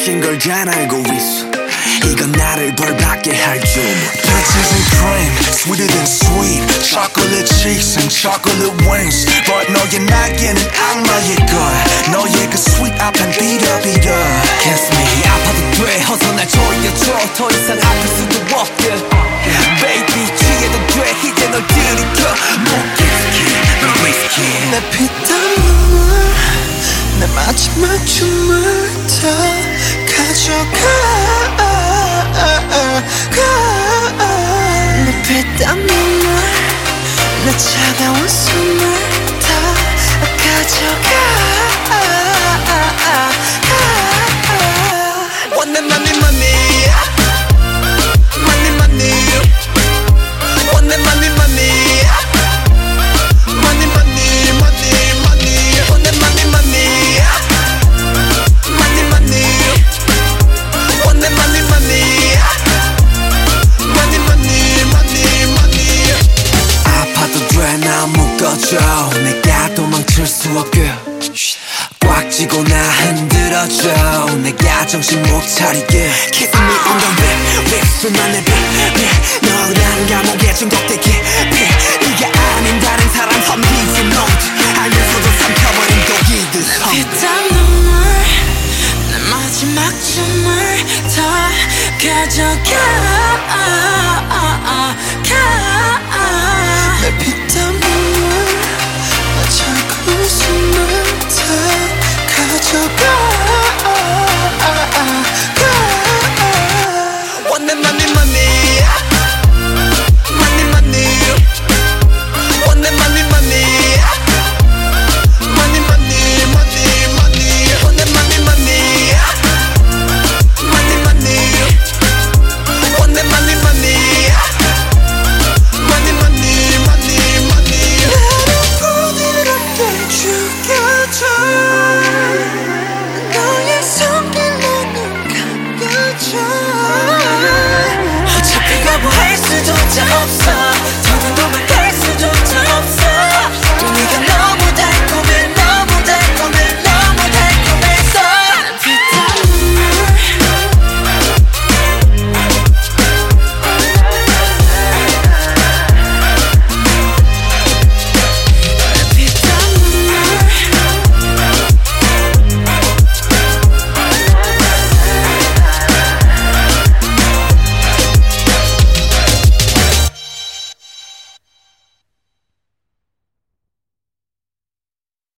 너의 것인 걸 잘 알고 있어 이건 나를 벌받게 할 주문 Peaches and cream, sweeter than sweet. Chocolate cheeks and chocolate wings. But 너의 날개는 악마의 걸. 너의 그 sweet 앞엔 비려비려. Kiss me 아파도 돼 어서 날 조여줘 더 이상 아플 수도 없게 Baby 취해도 돼 이제 널 들이켜 마지막 춤을 다 가져가 내 피땀 눈물 내 차가운 묶어줘 내가 도망칠 수 없게. 꽉 쥐고 나 흔들어줘. 내가 정신 못 차리게. Kiss me on the lip lip 수만의 빛 너라는 감옥에 중독되게 네가 아닌 다른 사람 험기지 note 알면서도 삼켜버린 독이듯 피땀 눈물 내 마지막 춤을 다 가져가